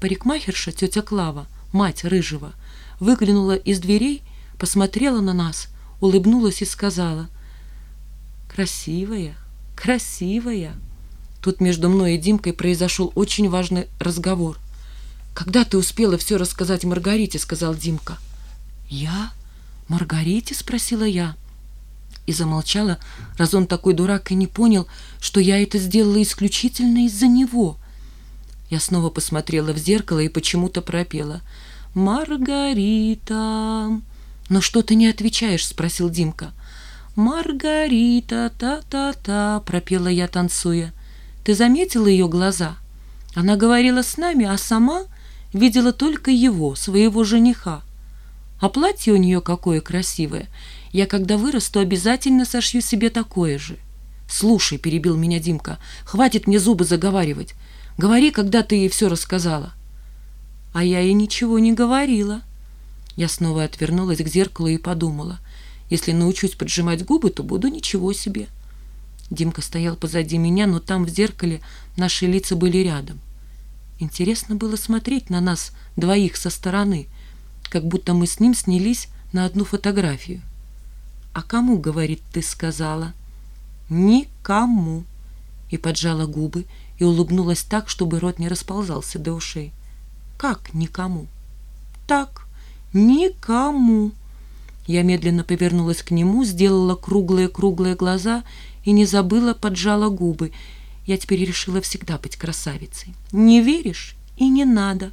Парикмахерша, тетя Клава, мать Рыжего, выглянула из дверей, посмотрела на нас, улыбнулась и сказала «Красивая, красивая». Тут между мной и Димкой произошел очень важный разговор. «Когда ты успела все рассказать Маргарите?» — сказал Димка. «Я? Маргарите?» — спросила я. И замолчала, раз он такой дурак и не понял, что я это сделала исключительно из-за него. Я снова посмотрела в зеркало и почему-то пропела. «Маргарита!» «Но что ты не отвечаешь?» — спросил Димка. «Маргарита, та-та-та!» — пропела я, танцуя. «Ты заметила ее глаза? Она говорила с нами, а сама видела только его, своего жениха. А платье у нее какое красивое. Я, когда вырасту, обязательно сошью себе такое же». «Слушай», — перебил меня Димка, — «хватит мне зубы заговаривать. Говори, когда ты ей все рассказала». А я ей ничего не говорила. Я снова отвернулась к зеркалу и подумала, если научусь поджимать губы, то буду ничего себе. Димка стоял позади меня, но там в зеркале наши лица были рядом. Интересно было смотреть на нас двоих со стороны, как будто мы с ним снялись на одну фотографию. «А кому, — говорит, — ты сказала?» «Никому!» И поджала губы, и улыбнулась так, чтобы рот не расползался до ушей. «Как никому?» «Так, никому!» Я медленно повернулась к нему, сделала круглые-круглые глаза и не забыла, поджала губы. Я теперь решила всегда быть красавицей. «Не веришь? И не надо!»